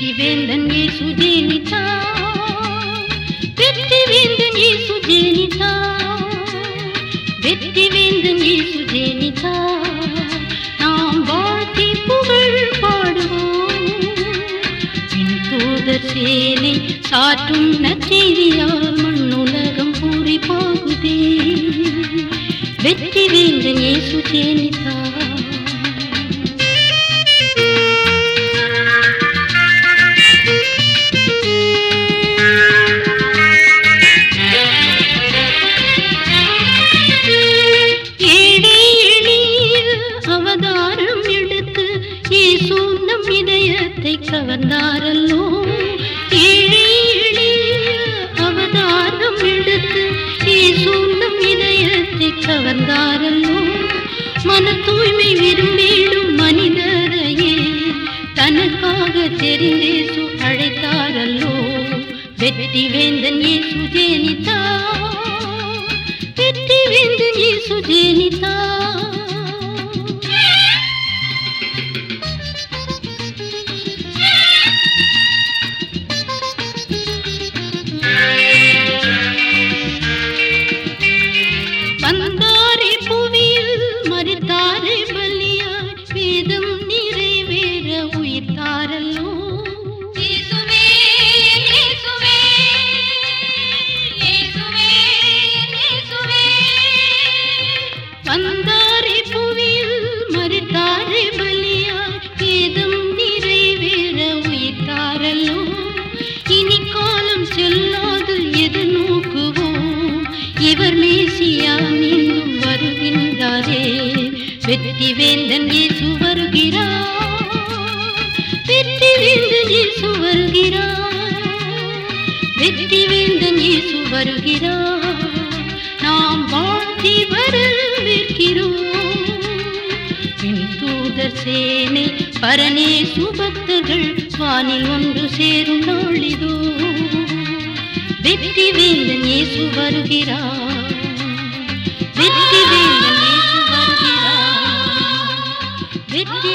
வெற்றி வேந்தன் இயேசு ஜெனிதா வெற்றி வேந்தன் இயேசு ஜெனிதா வெற்றி வேந்தன் இயேசு ஜெனிதா நாம் வாழ்த்தி புகழ் பாடுவோம். பின் தூதர் சேனை சாற்றும் நச்செய்தியால் மண்ணுலகம் வெற்றி வேந்தன் இயேசு நம் இதயத்தை கவர்ந்தாரல்லோ? அவதாரம் எடுத்து நம் இதயத்தை கவர்ந்தாரல்லோ? மன தூய்மை விரும்பிடும் மனிதரையே தனக்காக தெரிந்தேசு அழைத்தாரல்லோ? வெற்றி வேந்தன் இயேசு ஜெனிதா வெற்றி வேந்தன் இயேசு ஜெனிதா. சொல்லாது எது நோக்குவோம் இவர் மேசியா மீண்டும் வருகின்றாரே. வெற்றி வேந்தன் இயேசு வருகிறார். வெற்றி வேந்தன் இயேசு வருகிறார். வெற்றி வேந்தன் இயேசு வருகிறார். நாம் வாழ்த்தி வரவேற்கிறோம். தூதர் சேனை பரனே சுபக்தர்கள் வானில் ஒன்று சேரும் நாளிதோ. வெற்றி வேந்தன் இயேசு வருகிறார். வெற்றி வேந்தன் இயேசு வருகிறார். வெற்றி